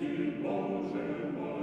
Боже мой.